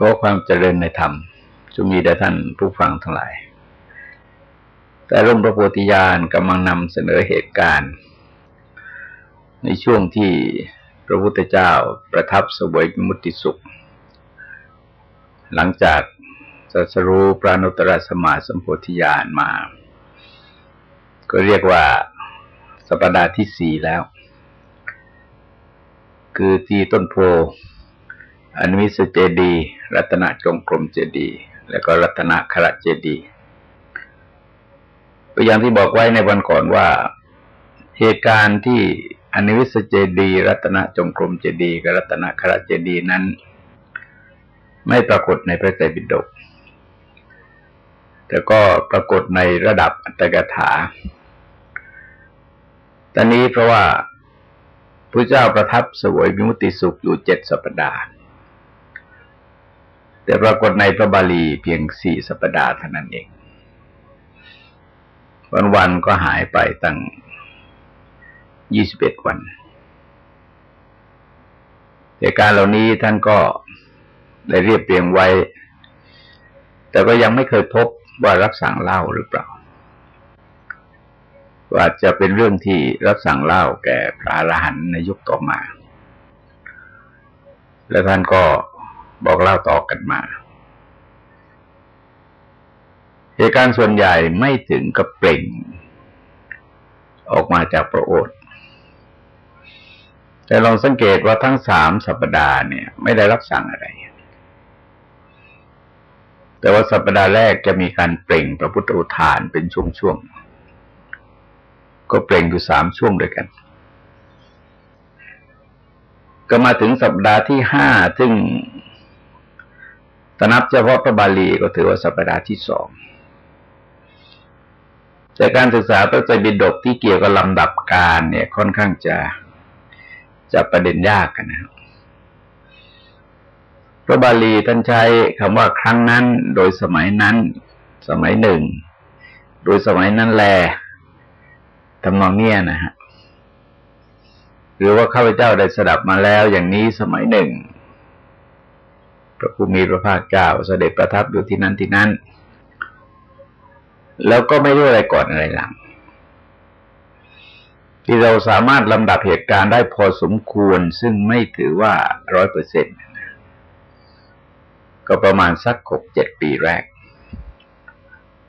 ก็ความเจริญในธรรมจะมีแด่ท่านผู้ฟังทั้งหลาย แต่ร่มพระโพธิญาณกำลังนำเสนอเหตุการณ์ ในช่วงที่พระพุทธเจ้าประทับสวยมุติสุข หลังจากสัสรู้พระนุตตรสมาสัมโพธิญาณมา ก็เรียกว่าสัปดาห์ที่สี่แล้ว คือที่ต้นโพ อนุมิสเจดี รัตนจงกรมเจดี แล้วก็รัตนคระเจดีตัวอย่างที่บอกไว้ในวันก่อนว่า เหตุการณ์ที่อนุวิสเจดี รัตนจงกรมเจดีกับรัตนคระเจดีนั้น ไม่ปรากฏในพระไตรปิฎกแต่ก็ปรากฏในระดับอัตถกถา ตอนนี้เพราะว่าพระเจ้าประทับสวยมิมุติสุขอยู่เจ็ดสัปดาห์ แต่ปรากฏในพระบาลีเพียงสี่สัปดาห์เท่านั้นเอง วันวันก็หายไปตั้งยี่สิบเอ็ดวันเหตุการณ์เหล่านี้ท่านก็ได้เรียบเรียงไว้ แต่ก็ยังไม่เคยพบว่ารับสั่งเล่าหรือเปล่าว่าจะเป็นเรื่องที่รับสั่งเล่าแก่พระอรหันต์ในยุคต่อมา และท่านก็ บอกเล่าต่อกันมา เหตุการณ์ส่วนใหญ่ไม่ถึงกับเปล่ง ออกมาจากพระโอษฐ์แต่ลองสังเกตว่าทั้งสามสัปดาห์เนี่ย ไม่ได้รับสั่งอะไร แต่ว่าสัปดาห์แรกจะมีการเปล่งพระพุทธอุทานเป็นช่วงๆ ก็เปล่งอยู่สามช่วงด้วยกัน ก็มาถึงสัปดาห์ที่ห้าซึ่ง ถ้านับเฉพาะพระบาลีก็ถือว่าสัปดาห์ที่สองจากการศึกษาพระไตรปิฎกที่เกี่ยวกับลำดับการเนี่ยค่อนข้างจะจะประเด็นยากกันนะครับพระบาลีท่านใช้คำว่าครั้งนั้น โดยสมัยนั้น สมัยหนึ่ง โดยสมัยนั้นแลทำนองเนี้ยนะฮะหรือว่าข้าพเจ้าได้สดับมาแล้วอย่างนี้สมัยหนึ่ง พระผู้มีพระภาคเจ้าเสด็จประทับอยู่ที่นั้นที่นั้นแล้วก็ไม่รู้อะไรก่อนอะไรหลัง ที่เราสามารถลำดับเหตุการณ์ได้พอสมควร ซึ่งไม่ถือว่าร้อยเปอร์เซ็นต์ก็ประมาณสักหกเจ็ดปีแรก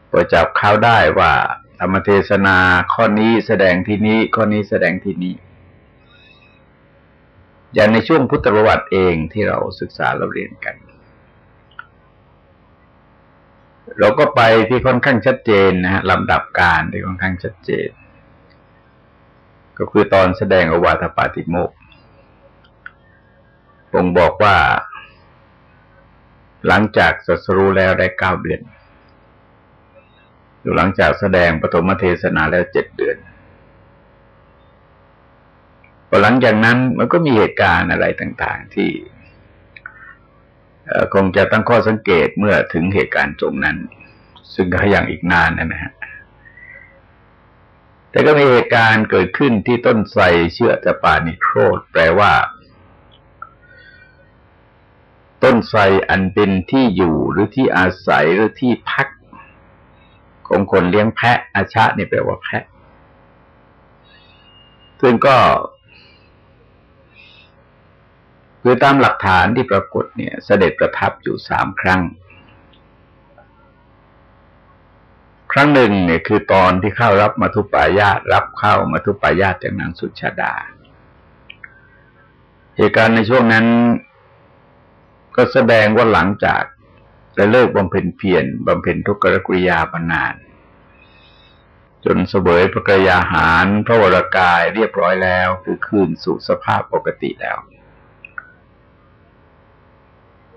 พอจับเข้าได้ว่าธรรมเทศนาข้อนี้แสดงที่นี้ ข้อนี้แสดงที่นี้ อย่างในช่วงพุทธประวัติเองที่เราศึกษาเราเรียนกัน เราก็ไปที่ค่อนข้างชัดเจนนะฮะลำดับการที่ค่อนข้างชัดเจน ก็คือตอนแสดงอวาทปาติโมกผมบอกว่า หลังจากสัสรู้แล้วได้เก้าเดือนอยู่หลังจากแสดงปฐมเทศนาแล้วเจ็ดเดือน พอหลังจากนั้นมันก็มีเหตุการณ์อะไรต่างๆ ที่คงจะตั้งข้อสังเกตเมื่อถึงเหตุการณ์ตรงนั้น ซึ่งก็ยังอีกนานนะฮะแต่ก็มีเหตุการณ์เกิดขึ้นที่ต้นไทรเชื่อจะปานิโครธแปลว่า ต้นไทรอันเป็นที่อยู่หรือที่อาศัยหรือที่พักของคนเลี้ยงแพะอาชานี่แปลว่าแพะ ซึ่งก็ คือตามหลักฐานที่ปรากฏเนี่ย เสด็จประทับอยู่สามครั้ง ครั้งหนึ่งเนี่ยคือตอนที่เข้ารับมาทุปายาตรับเข้ามาทุปายาตจากนางสุชาดา เหตุการณ์ในช่วงนั้น ก็แสดงว่าหลังจากได้เลิกบำเพ็ญเพียรบำเพ็ญทุกขกริยาปนาน จนเสวยพระกยาหารพระวรากายเรียบร้อยแล้ว คือคืนสู่สภาพปกติแล้ว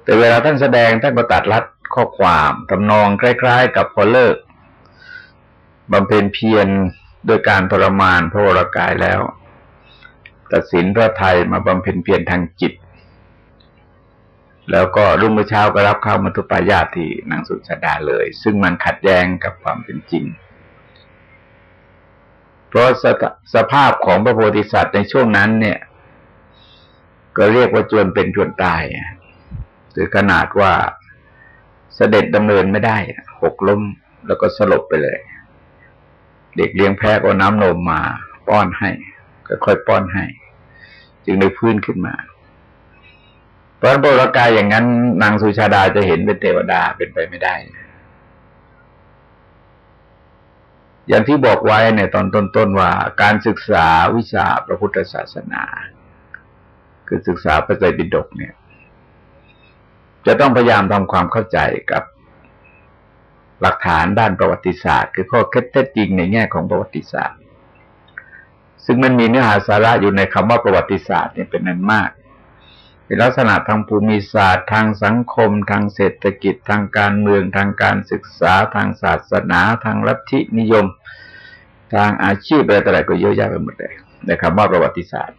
แต่เวลาท่านแสดงท่านก็ตัดลัดข้อความทำนองคล้ายๆ กับพอเลิกบำเพ็ญเพียรโดยการทรมานพระวรากายแล้ว ตัดสินพระไทยมาบำเพ็ญเพียรทางจิต แล้วก็รุ่งเช้าก็รับเข้ามาทุปายาที่นางสุชาดาเลย ซึ่งมันขัดแย้งกับความเป็นจริง เพราะสสภาพของพระโพธิสัตว์ในช่วงนั้นเนี่ย ก็เรียกว่าจวนเป็นจวนตาย หรือขนาดว่าเสด็จดำเนินไม่ได้ หกล้มแล้วก็สลบไปเลย เด็กเลี้ยงแพะก็น้ำนมมา ป้อนให้ก็ค่อยป้อนให้ จึงได้พื้นขึ้นมาเพราะโบราณกายอย่างนั้น นางสุชาดาจะเห็นเป็นเทวดาเป็นไปไม่ได้ อย่างที่บอกไว้ในตอนต้นๆว่าการศึกษาวิชาพระพุทธศาสนา คือศึกษาพระไตรปิฎกเนี่ย จะต้องพยายามทำความเข้าใจกับหลักฐานด้านประวัติศาสตร์ คือข้อเท็จจริงในแง่ของประวัติศาสตร์ ซึ่งมันมีเนื้อหาสาระอยู่ในคำว่าประวัติศาสตร์เนี่ยเป็นนั้นมากเป็นลักษณะทางภูมิศาสตร์ ทางสังคม ทางเศรษฐกิจ ทางการเมืองทางการศึกษา ทางศาสนา ทางลัทธินิยม ทางอาชีพอะไรต่ออะไรก็เยอะแยะไปหมดเลยในคำว่าประวัติศาสตร์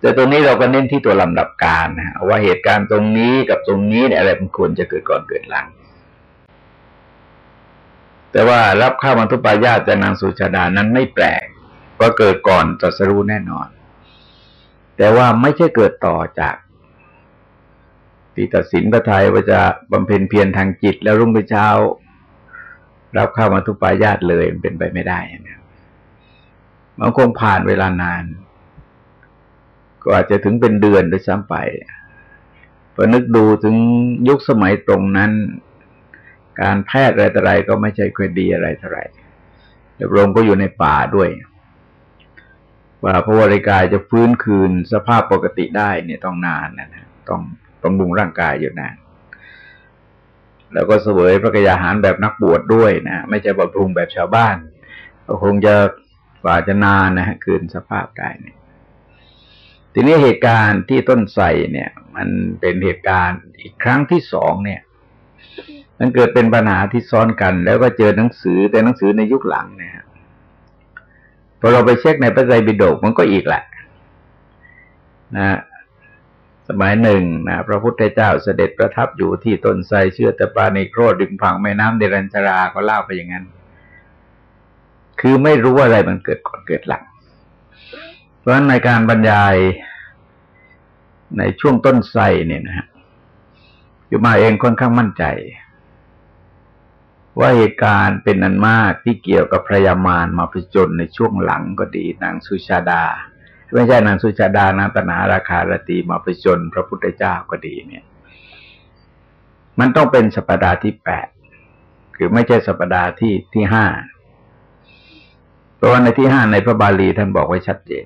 แต่ตรงนี้เราก็เน้นที่ตัวลำดับการนะว่าเหตุการณ์ตรงนี้กับตรงนี้เนี่ยอะไรมันควรจะเกิดก่อนเกิดหลัง แต่ว่ารับข้าวมันทุปายาตจากนางสุชาดานั้นไม่แปลกเพราเกิดก่อนตรัสรู้แน่นอน แต่ว่าไม่ใช่เกิดต่อจากที่ตัดสินพระไทยว่าจะบำเพ็ญเพียรทางจิต แล้วรุ่งเช้า รับข้าวมันทุปายาตเลยมันเป็นไปไม่ได้นะมันคงผ่านเวลานาน ก็อาจจะถึงเป็นเดือนด้วยซ้ำไปพอนึกดูถึงยุคสมัยตรงนั้น การแพทย์อะไรต่ออะไรก็ไม่ใช่ค่อยดีอะไรเท่าไรแลวพระองค์ก็อยู่ในป่าด้วยว่าพระวริกายจะฟื้นคืนสภาพปกติได้เนี่ยต้องนานนะนะต้องต้องบุงร่างกายอยู่นาน แล้วก็เสวยพระกยาหารแบบนักบวชดด้วยนะไม่ใช่บำรุงแบบชาวบ้านก็คงจะกว่าจะนานนะฮะคืนสภาพได้เนี่ย ทีนี้เหตุการณ์ที่ต้นใส่เนี่ย มันเป็นเหตุการณ์อีกครั้งที่สองเนี่ย มันเกิดเป็นปัญหาที่ซ้อนกัน แล้วก็เจอหนังสือแต่หนังสือในยุคหลังเนี่ยพอเราไปเช็คในพระไตรปิฎกมันก็อีกแหละนะสมัยหนึ่งนะพระพุทธเจ้าเสด็จประทับอยู่ที่ต้นไทรเชื่อตะปาในโครดิมผังแม่น้ำเดรัญชราก็เล่าไปอย่างนั้น คือไม่รู้อะไรมันเกิดก่อนเกิดหลัง เพราะฉะนั้นในการบรรยาย ในช่วงต้นไทรเนี่ยนะฮะอยู่มาเองค่อนข้างมั่นใจ ว่าเหตุการณ์เป็นอันมากที่เกี่ยวกับพระยามารมาผจญในช่วงหลังก็ดีนางสุชาดา ไม่ใช่นางสุชาดานางตนาราคารตีมาผจญพระพุทธเจ้าก็ดีเนี่ย มันต้องเป็นสัปดาห์ที่แปดคือไม่ใช่สัปดาห์ที่ที่ห้าเพราะว่าในที่ห้าในพระบาลีท่านบอกไว้ชัดเจน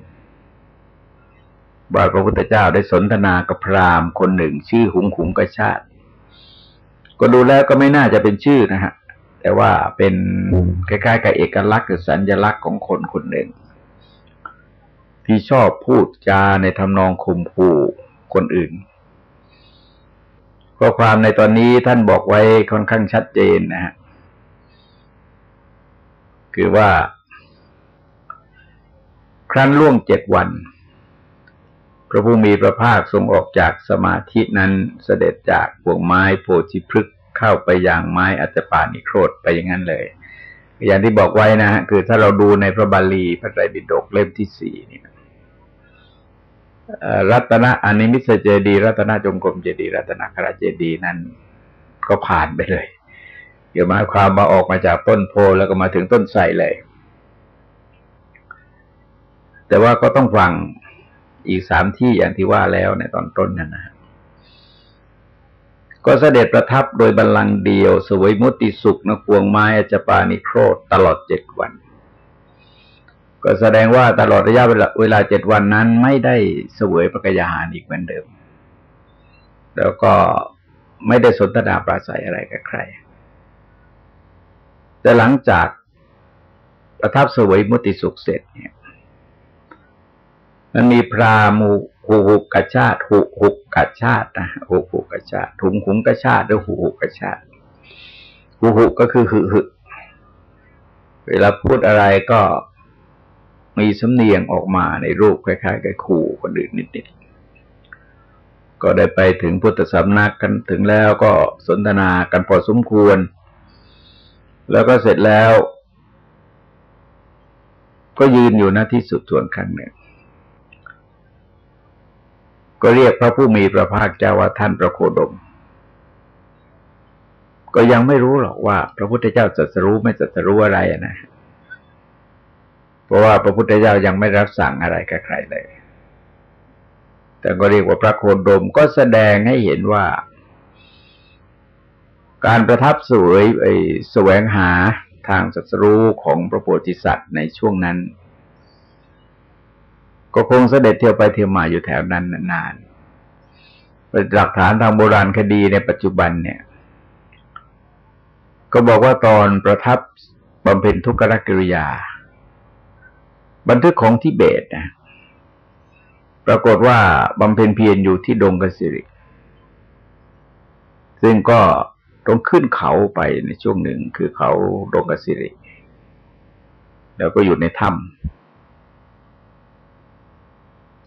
ว่าพระพุทธเจ้าได้สนทนากับพราหมณ์คนหนึ่ง ชื่อหุงขุงกระชาติ ก็ดูแล้วก็ไม่น่าจะเป็นชื่อนะฮะ แต่ว่าเป็นคล้ายๆกับเอกลักษณ์หรือสัญลักษณ์ของคนคนหนึ่ง ที่ชอบพูดจาในทำนองข่มขู่คนอื่นข้อความในตอนนี้ท่านบอกไว้ค่อนข้างชัดเจนนะฮะคือว่า ครั้นล่วงเจ็ดวัน พระผู้มีพระภาคทรงออกจากสมาธินั้นเสด็จจากพวงไม้โพธิพฤกษเข้าไปอย่างไม้อัจปานิโครธไปอย่างนั้นเลย อย่างที่บอกไว้นะฮะคือถ้าเราดูในพระบาลีพระไตรปิฎกเล่มที่สี่นี่รัตนะอนิมิสเจดี รัตนะจงกรมเจดี รัตนคราเจดีนั้นก็ผ่านไปเลยเกี่ยวมาความมาออกมาจากต้นโพแล้วก็มาถึงต้นไทรเลย แต่ว่าก็ต้องฟัง อีกสามที่อย่างที่ว่าแล้วในตอนต้นนั่นนะก็เสด็จประทับโดยบัลลังก์เดียว สวยมุติสุขนพวงไม้อจปานิโครธตลอดเจ็ดวัน ก็แสดงว่าตลอดระยะเวลาเจ็ดวันนั้นไม่ได้เสวยพระกยาหารอีกเหมือนเดิม แล้วก็ไม่ได้สนทนาปราศัยอะไรกับใคร แต่หลังจากประทับสวยมุติสุขเสร็จเนี่ย มันมีพราหมูหูหุกกชาติหุหุกกชาตินะหุหุกกชาติถุงขุงกระชาติหรือหุหุกกชาติหุหุก็คือหึหึเวลาพูดอะไรก็มีสำเนียงออกมาในรูปคล้ายๆกับขู่คนอื่นนิดๆ ก็ได้ไปถึงพุทธสำนักกันถึงแล้วก็สนทนากันพอสมควร แล้วก็เสร็จแล้ว ก็ยืนอยู่หน้าที่สุดส่วนครั้งหนึ่ง ก็เรียกพระผู้มีพระภาคเจ้าว่าท่านพระโคดม ก็ยังไม่รู้หรอกว่า พระพุทธเจ้าจะรู้ไม่จะรู้อะไรนะ เพราะว่าพระพุทธเจ้ายังไม่รับสั่งอะไรกับใครเลย แต่ก็เรียกว่าพระโคดมก็แสดงให้เห็นว่า การประทับสวยไอ้แสวงหาทางศัสรู้ของพระโพธิสัตว์ในช่วงนั้น ก็คงเสด็จเที่ยวไปเที่ยวมาอยู่แถวนั้นนานเป็นหลักฐานทางโบราณคดีในปัจจุบันเนี่ย ก็บอกว่าตอนประทับบำเพ็ญทุกขกิริยา บันทึกของทิเบตนะปรากฏว่าบำเพ็ญเพียรอยู่ที่ดงกสิริ ซึ่งก็ต้องขึ้นเขาไปในช่วงหนึ่งคือเขาดงกสิริ แล้วก็อยู่ในถ้ำ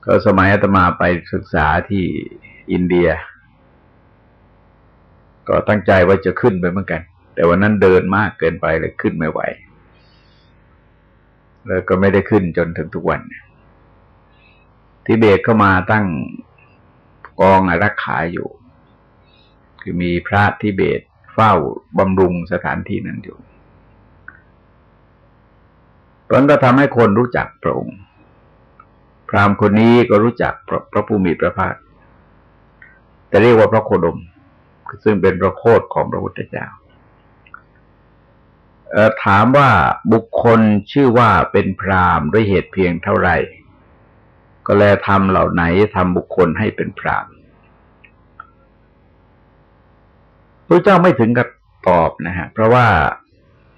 ก็สมัยอาตมาไปศึกษาที่อินเดีย ก็ตั้งใจว่าจะขึ้นไปเหมือนกัน แต่วันนั้นเดินมากเกินไปเลยขึ้นไม่ไหว แล้วก็ไม่ได้ขึ้นจนถึงทุกวันทิเบตเข้ามาตั้งกองอารักขาอยู่ คือมีพระทิเบตเฝ้าบำรุงสถานที่นั้นอยู่เพราะนั้นก็ทำให้คนรู้จักพระองค์ พราหมณ์คนนี้ก็รู้จักพระพระภูมิพระภาค แต่เรียกว่าพระโคดม ซึ่งเป็นพระโคดของพระพุทธเจ้าถามว่าบุคคลชื่อว่าเป็นพราหมณ์ด้วยเหตุเพียงเท่าไหร่ก็แลทำเหล่าไหนทำบุคคลให้เป็นพราหมณ์พระเจ้าไม่ถึงกับตอบนะฮะ เพราะว่า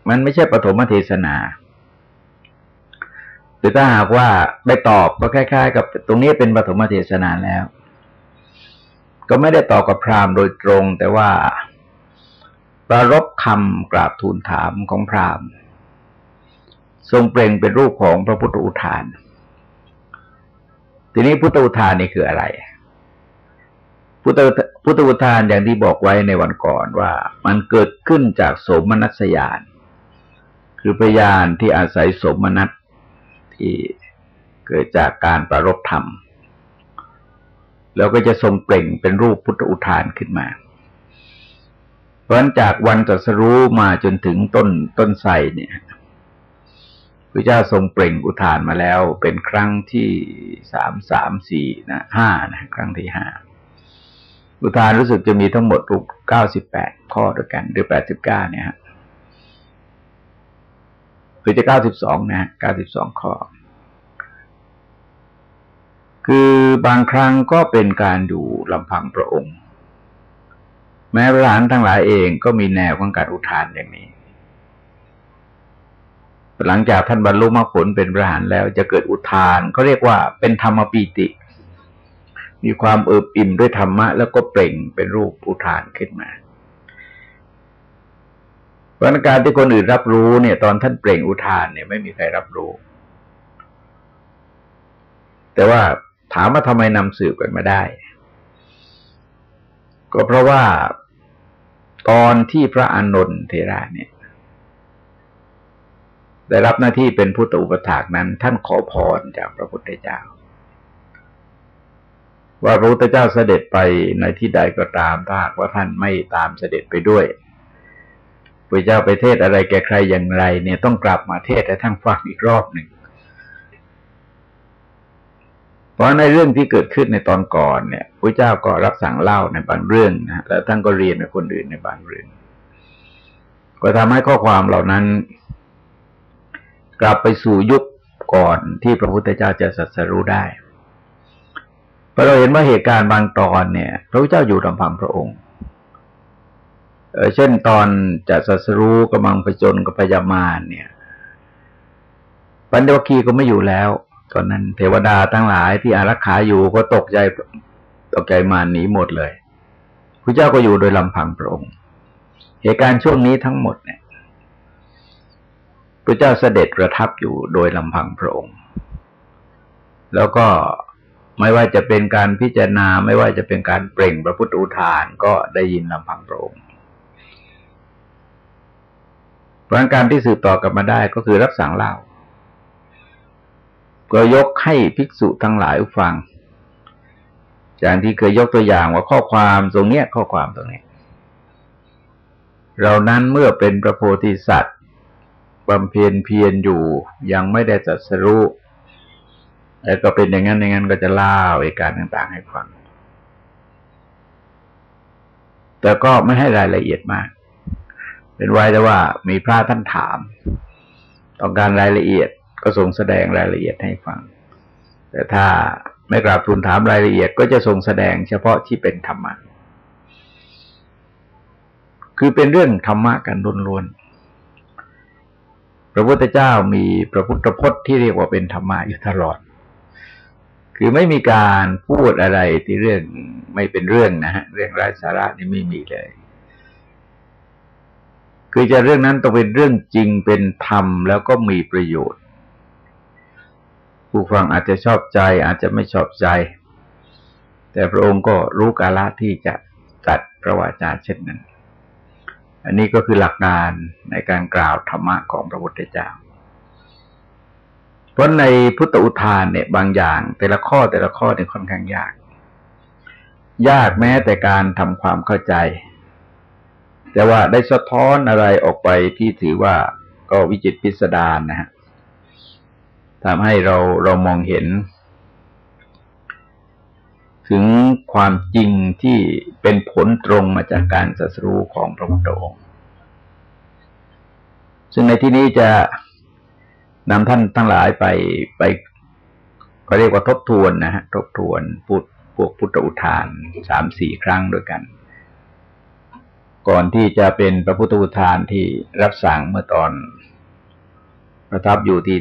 มันไม่ใช่ปฐมเทศนา หรือถ้าหากว่าไปตอบก็คล้าย ๆ กับตรงนี้เป็นปฐมเทศนาแล้ว ก็ไม่ได้ตอบกับพราหมณ์โดยตรง แต่ว่าประรบคำกราบทูลถามของพราหมณ์ทรงเปล่งเป็นรูปของพระพุทธอุทาน ทีนี้พุทธอุทานนี่คืออะไร พุทธพุทธอุทานอย่างที่บอกไว้ในวันก่อนว่า มันเกิดขึ้นจากสมนัสยาน คือพยานที่อาศัยสมนัต ที่เกิดจากการประรบธรรม แล้วก็จะทรงเปล่งเป็นรูปพุทธอุทานขึ้นมา เพราะจากวันตรัสรู้มาจนถึงต้นต้นไทรเนี่ยพระเจ้าทรงเปล่งอุทานมาแล้วเป็นครั้งที่สามสามสี่นะห้านะครั้งที่ห้าอุทานรู้สึกจะมีทั้งหมดรูปเก้าสิบแปดข้อด้วยกันหรือแปดสิบเก้าเนี่ยฮะ คือจะเก้าสิบสองนะเก้าสิบสองข้อ คือบางครั้งก็เป็นการดูลำพังพระองค์ แม้พระหลานทั้งหลายเองก็มีแนวของการอุทานอย่างนี้ หลังจากท่านบรรลุมรรคผลเป็นพระหานแล้วจะเกิดอุทานก็เรียกว่าเป็นธรรมปีติ มีความเอิบอิ่มด้วยธรรมะ แล้วก็เปล่งเป็นรูปอุทานขึ้นมา เพราะการที่คนอื่นรับรู้เนี่ย ตอนท่านเปล่งอุทานเนี่ยไม่มีใครรับรู้ แต่ว่าถามว่าทำไมนำสืบกันมาได้ ก็เพราะว่าตอนที่พระอานนท์เทระเนี่ย ได้รับหน้าที่เป็นพุทธอุปถากนั้น ท่านขอพรจากพระพุทธเจ้า ว่าพระพุทธเจ้าเสด็จไปในที่ใดก็ตามถ้าหากว่าท่านไม่ตามเสด็จไปด้วย พระเจ้าไปเทศอะไรแก่ใครอย่างไร เนี่ยต้องกลับมาเทศให้ท่านฟังอีกรอบหนึ่ง เพราะในเรื่องที่เกิดขึ้นในตอนก่อนเนี่ยพระเจ้าก็รับสั่งเล่าในบางเรื่องนะแล้วท่านก็เรียนในคนอื่นในบางเรื่อง ก็ทำให้ข้อความเหล่านั้น กลับไปสู่ยุคก่อนที่พระพุทธเจ้าจะสัสรู้ได้พอเราเห็นว่าเหตุการณ์บางตอนเนี่ย พระพุทธเจ้าอยู่ลำพังพระองค์ เช่นตอนจะสัสรู้กำลังไปจนกับพญามารเนี่ยปัญญวคีก็ไม่อยู่แล้ว ตอนนั้นเทวดาทั้งหลายที่อารักขาอยู่ก็ตกใจตกใจมาหนีหมดเลยพระเจ้าก็อยู่โดยลำพังพระองค์เหตุการณ์ช่วงนี้ทั้งหมดเนี่ยพระเจ้าเสด็จประทับอยู่โดยลำพังพระองค์ แล้วก็ไม่ว่าจะเป็นการพิจารณาไม่ว่าจะเป็นการเปล่งพระพุทธอุทานก็ได้ยินลำพังพระองค์ เพราะการที่สืบต่อกันมาได้ก็คือรับสั่งเล่า ก็ยกให้ภิกษุทั้งหลายฟัง อย่างที่เคยยกตัวอย่างว่าข้อความตรงเนี้ยข้อความตรงนี้ เรานั้นเมื่อเป็นพระโพธิสัตว์บำเพ็ญเพียรอยู่ยังไม่ได้จัดสรู้แล้วก็เป็นอย่างนั้นอย่างนั้นก็จะเล่าเหตุการณ์ต่าง ๆ ให้ฟัง แต่ก็ไม่ให้รายละเอียดมาก เป็นไว้แต่ว่ามีพระท่านถาม ต้องการรายละเอียดก็ทรงแสดงรายละเอียดให้ฟัง แต่ถ้าไม่กราบทูลถามรายละเอียดก็จะทรงแสดงเฉพาะที่เป็นธรรมะ คือเป็นเรื่องธรรมะกันล้วนๆ พระพุทธเจ้ามีพระพุทธพจน์ที่เรียกว่าเป็นธรรมะอยู่ตลอด คือไม่มีการพูดอะไรที่เรื่องไม่เป็นเรื่องนะฮะ เรื่องไร้สาระนี่ไม่มีเลย คือจะเรื่องนั้นต้องเป็นเรื่องจริงเป็นธรรมแล้วก็มีประโยชน์ ผู้ฟังอาจจะชอบใจอาจจะไม่ชอบใจ แต่พระองค์ก็รู้กาลที่จะตัดพระวาจาเช่นนั้น อันนี้ก็คือหลักการในการกล่าวธรรมะของพระพุทธเจ้าเพราะในพุทธอุทานเนี่ยบางอย่าง แต่ละข้อแต่ละข้อเนี่ยค่อนข้างยาก ยากแม้แต่การทำความเข้าใจ แต่ว่าได้สะท้อนอะไรออกไปที่ถือว่าก็วิจิตพิสดารนะฮะทำให้เราเรามองเห็น ถึงความจริงที่เป็นผลตรงมาจากการสัสรู้ของพระพุทธองค์ซึ่งในที่นี้จะนำท่านทั้งหลายไปไปก็เรียกว่าทบทวนนะฮะทบทวนพุทธพวกพุทธอุทานสามสี่ครั้งด้วยกัน ก่อนที่จะเป็นพระพุทธอุทานที่รับสั่งเมื่อตอน ประทับอยู่ที่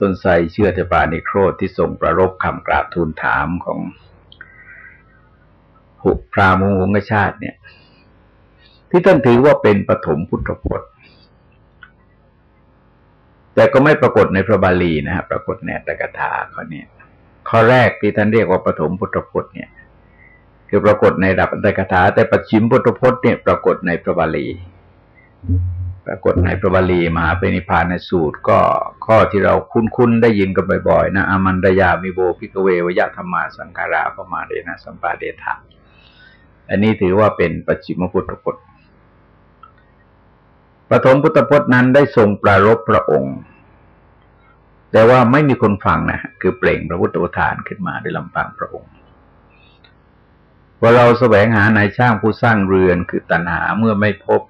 ต้นไทรเชื่อเทปานิโครธที่ทรงประรบคำกราบทูลถามของหุพรามุงกชาติเนี่ย ที่ท่านถือว่าเป็นปฐมพุทธพจน์ แต่ก็ไม่ปรากฏในพระบาลีนะครับปรากฏในอรรถกถาข้อนี้ข้อแรกที่ท่านเรียกว่าปฐมพุทธพจน์เนี่ย คือปรากฏในระดับอรรถกถา แต่ปัจฉิมพุทธพจน์เนี่ยปรากฏในพระบาลี ปรากฏในพระบาลีมหาปรินิพพานสูตร ก็ข้อที่เราคุ้นๆได้ยินกันบ่อยๆนะอามันตยามิโว ภิกขเววยธัมมาสังขารา อัปปมาเทนะสัมปาเทถะอันนี้ถือว่าเป็นปัจฉิมพุทธพจน์ปฐมพุทธพจน์นั้นได้ทรงปรารบพระองค์ แต่ว่าไม่มีคนฟังนะคือเปล่งพระพุทธทานขึ้นมาด้วยลำพังพระองค์ พอเราแสวงหานายช่างผู้สร้างเรือนคือตัณหาเมื่อไม่พบ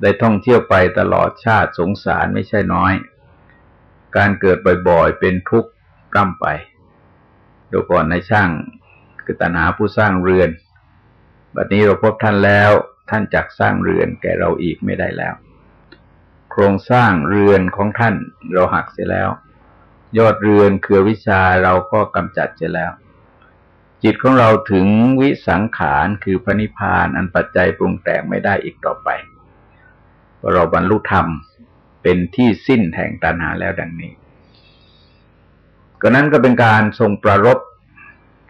ได้ท่องเที่ยวไปตลอดชาติสงสารไม่ใช่น้อย การเกิดบ่อยๆเป็นทุกข์ร่ำไป ดูก่อนในช่างคือตัณหาผู้สร้างเรือน บัดนี้เราพบท่านแล้วท่านจักสร้างเรือนแก่เราอีกไม่ได้แล้ว โครงสร้างเรือนของท่านเราหักเสียแล้ว ยอดเรือนคือวิชาเราก็กำจัดเสียแล้ว จิตของเราถึงวิสังขารคือพระนิพพานอันปัจจัยปรุงแต่งไม่ได้อีกต่อไปเราบรรลุธรรมเป็นที่สิ้นแห่งตัณหาแล้วดังนี้ ก็นั้นก็เป็นการทรงประรบ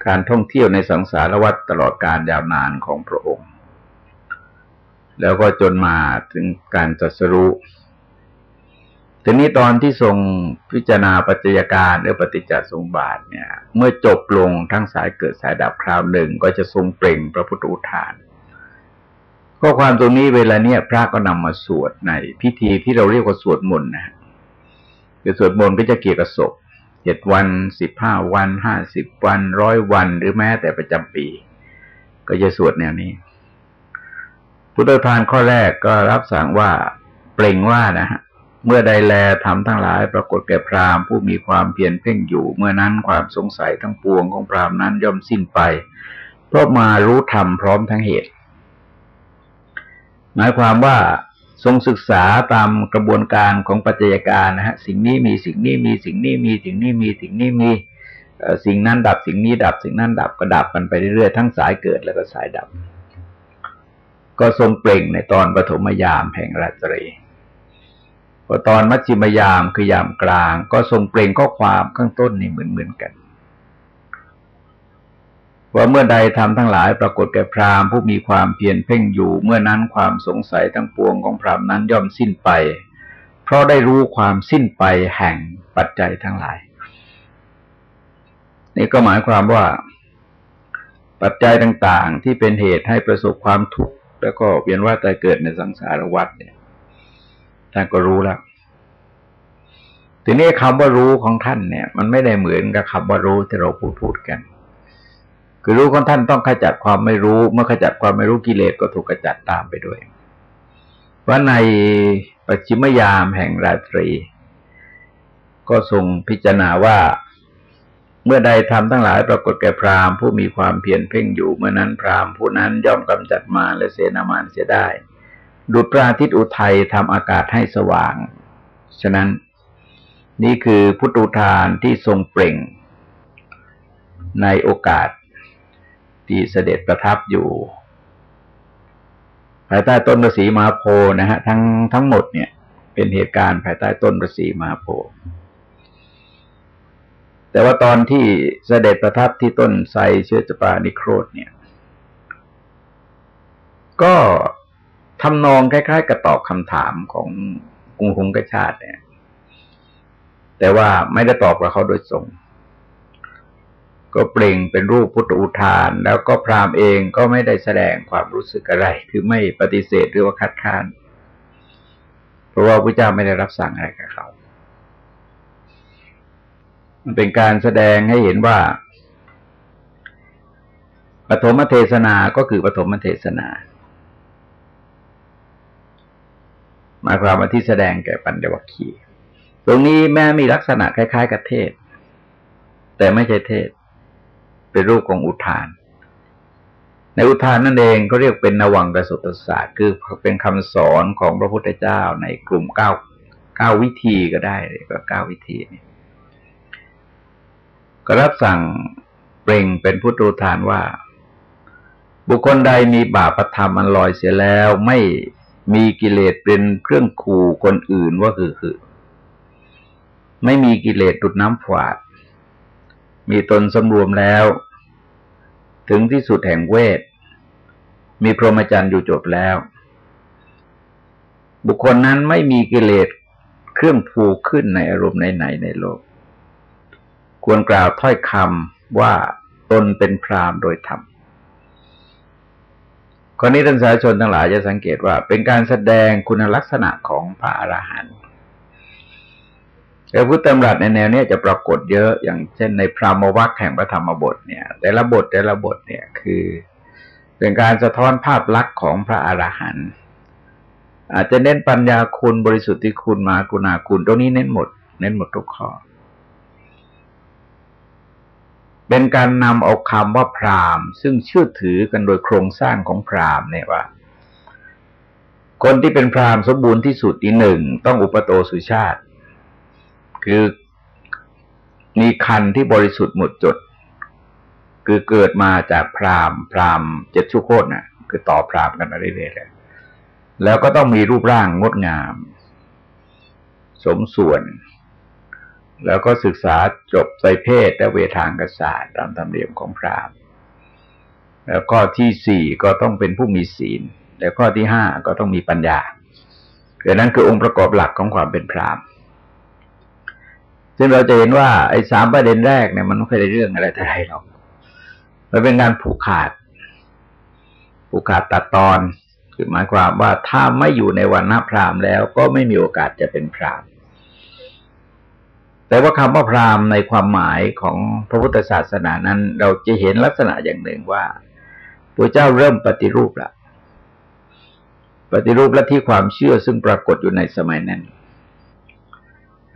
การท่องเที่ยวในสังสารวัฏตลอดการยาวนานของพระองค์ แล้วก็จนมาถึงการจัสรู้ ทีนี้ตอนที่ทรงพิจารณาปัจจัยการหรือปฏิจจสมบาทเนี่ย เมื่อจบลงทั้งสายเกิดสายดับคราวหนึ่งก็จะทรงเปล่งพระพุทธอุทานข้อความตรงนี้เวลาเนี้ยพระก็นำมาสวดในพิธีที่เราเรียกว่าสวดมนต์นะคือสวดมนต์ก็จะเกี่ยวกับศพเจ็ดวันสิบห้าวันห้าสิบวันร้อยวัน หรือแม้แต่ประจำปี ก็จะสวดแนวนี้ พุทธทานข้อแรกก็รับสั่งว่าเปล่งว่านะฮะ เมื่อใดแลทำทั้งหลาย ปรากฏแก่พราหมณ์ผู้มีความเพียรเพ่งอยู่ เมื่อนั้นความสงสัยทั้งปวงของพราหมณ์นั้นย่อมสิ้นไป เพราะมารู้ธรรมพร้อมทั้งเหตุ หมายความว่าทรงศึกษาตามกระบวนการของปัจจัยการนะฮะสิ่งนี้มีสิ่งนี้มีสิ่งนี้มีสิ่งนี้มีสิ่งนี้มีสิ่งนั้นดับสิ่งนี้ดับสิ่งนั้นดับก็ดับกันไปเรื่อยๆทั้งสายเกิดแล้วก็สายดับ ก็ทรงเปล่งในตอนปฐมยามแห่งราตรี พอตอนมัชชิมยามคือยามกลาง ก็ทรงเปล่งข้อความข้างต้นนี่เหมือนเหมือนกัน ว่าเมื่อใดทำทั้งหลายปรากฏแก่พราหมณ์ผู้มีความเพียรเพ่งอยู่ เมื่อนั้นความสงสัยทั้งปวงของพราหมณ์นั้นย่อมสิ้นไป เพราะได้รู้ความสิ้นไปแห่งปัจจัยทั้งหลาย นี่ก็หมายความว่า ปัจจัยต่างๆ ที่เป็นเหตุให้ประสบความทุกข์แล้วก็เวียนว่าตายเกิดในสังสารวัฏเนี่ย ท่านก็รู้แล้วทีนี้คำว่ารู้ของท่านเนี่ย มันไม่ได้เหมือนกับคำว่ารู้ที่เราพูดพูดกัน คือรู้ของท่านต้องขจัดความไม่รู้ เมื่อขจัดความไม่รู้กิเลสก็ถูกขจัดตามไปด้วยว่าในปัจฉิมยามแห่งราตรี ก็ทรงพิจารณาว่า เมื่อใดทำทั้งหลายปรากฏแก่พราหมณ์ผู้มีความเพียรเพ่งอยู่เมื่อนั้นพราหมณ์ผู้นั้นย่อมกำจัดมาและเสนามานเสียได้ ดุจพระอาทิตย์อุทัยทำอากาศให้สว่าง ฉะนั้นนี่คือพุทธุทานที่ทรงเปล่ง ในโอกาสที่เสด็จประทับอยู่ภายใต้ต้นฤาษีมาโพนะฮะทั้งทั้งหมดเนี่ยเป็นเหตุการณ์ภายใต้ต้นฤาษีมาโพ แต่ว่าตอนที่เสด็จประทับที่ต้นไทรเชื้อจปานิโครธเนี่ย ก็ ทำนองคล้ายๆกับตอบคำถามของกรุงคงกชาติเนี่ย แต่ว่าไม่ได้ตอบกับเขาโดยตรงก็เปล่งเป็นรูปพุทธอุทาน แล้วก็พรามเองก็ไม่ได้แสดงความรู้สึกอะไร คือไม่ปฏิเสธหรือว่าคัดค้าน เพราะว่าพระเจ้าไม่ได้รับสั่งอะไรกับเขา มันเป็นการแสดงให้เห็นว่าปฐมเทศนา ก็คือปฐมเทศนา หมายความว่าที่แสดงแก่ปัญญวัคคีตรงนี้แม้มีลักษณะคล้าย ๆ กับเทศ แต่ไม่ใช่เทศ เป็นรูปของอุทาน ในอุทานนั่นเองก็เรียกเป็นนวังกสุตศาสตร์ คือเป็นคำสอนของพระพุทธเจ้าในกลุ่มเก้าเก้าวิธีก็ได้ก็เก้าวิธีนี่ก็รับสั่งเปล่งเป็นพุทธทานว่า บุคคลใดมีบาปธรรมมันลอยเสียแล้วไม่ มีกิเลสเป็นเครื่องขู่คนอื่นว่าคือคือ ไม่มีกิเลสดุดน้ำฝาด มีตนสำรวมแล้ว ถึงที่สุดแห่งเวท มีพรหมจรรย์อยู่จบแล้ว บุคคลนั้นไม่มีกิเลสเครื่องผูกขึ้นในอารมณ์ไหนๆในโลก ควรกล่าวถ้อยคำว่าตนเป็นพรามโดยธรรม กรณีท่านสาชนทั้งหลายจะสังเกตว่า เป็นการแสดงคุณลักษณะของพระอรหันต์แต่พุทธธรรมรัตในแนวนี้จะปรากฏเยอะอย่างเช่นในพรามวัคแห่งพระธรรมบทเนี่ย แต่ละบทแต่ละบทเนี่ยคือ เป็นการสะท้อนภาพลักษณ์ของพระอรหันต์อาจจะเน้นปัญญาคุณบริสุทธิคุณมากุณาคุณตรงนี้เน้นหมด เน้นหมดทุกข้อ เป็นการนำเอาคำว่าพรามซึ่งเชื่อถือกันโดยโครงสร้างของพรามเนี่ยว่า คนที่เป็นพรามสมบูรณ์ที่สุดอีหนึ่งต้องอุปโตสุชาติ คือมีคันที่บริสุทธิ์หมดจด คือเกิดมาจากพรามพรามเจ็ดชุโคตรนะ่ะ คือต่อพรามกันมาเรื่อยๆเลยแล้วก็ต้องมีรูปร่างงดงาม สมส่วน แล้วก็ศึกษาจบไตเพศและเวทางกษาสตร์ตามธรรมเนียมของพราหมณ์ แล้วข้อที่สี่ก็ต้องเป็นผู้มีศีล แล้วข้อที่ห้าก็ต้องมีปัญญาดังนั้นคือองค์ประกอบหลักของความเป็นพราหมณ์ ซึ่งเราจะเห็นว่าไอ้สามประเด็นแรกเนี่ยมันไม่เคยได้เรื่องอะไรเท่าไรหรอก มันเป็นการผูกขาด ผูกขาดตัดตอน คือหมายความว่าถ้าไม่อยู่ในวันนับพราหมณ์แล้วก็ไม่มีโอกาสจะเป็นพราหมณ์ แต่ว่าคำว่าพราหมณ์ในความหมายของพระพุทธศาสนานั้น เราจะเห็นลักษณะอย่างหนึ่งว่าพระเจ้าเริ่มปฏิรูปละปฏิรูปและที่ความเชื่อซึ่งปรากฏอยู่ในสมัยนั้น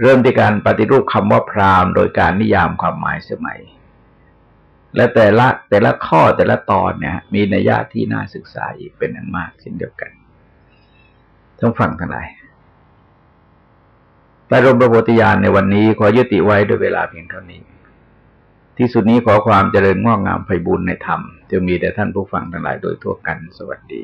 เริ่มที่การปฏิรูปคำว่าพราหมณ์โดยการนิยามความหมายสมัย และแต่ละแต่ละข้อแต่ละตอนเนี่ย มีนัยยะที่น่าศึกษาอีกเป็นอันมากเช่นเดียวกัน ต้องฟังทั้งหลาย ใต้ร่มประโพธิญาณในวันนี้ขอยุติไว้ด้วยเวลาเพียงเท่านี้ ที่สุดนี้ขอความเจริญงอกงามไพบูรณ์ในธรรมจะมีแต่ท่านผู้ฟังทั้งหลายโดยทั่วกันสวัสดี